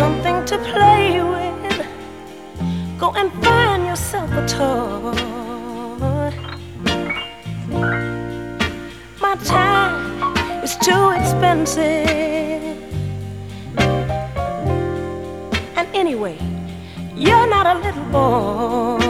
something to play with. Go and find yourself a toy. My time is too expensive. And anyway, you're not a little boy.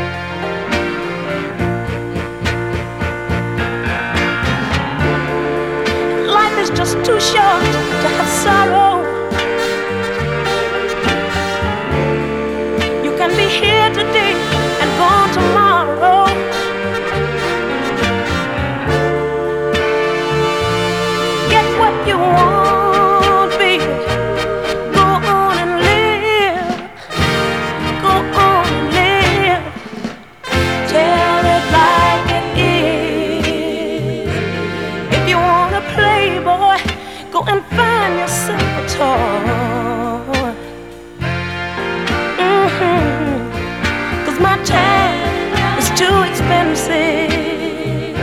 just too short to have sorrow. find yourself at all. Mm -hmm. Cause my time is too expensive,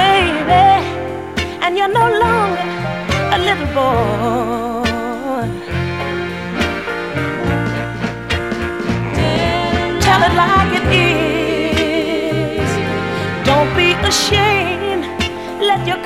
baby, and you're no longer a little boy. Tell it like it is. Don't be ashamed. Let your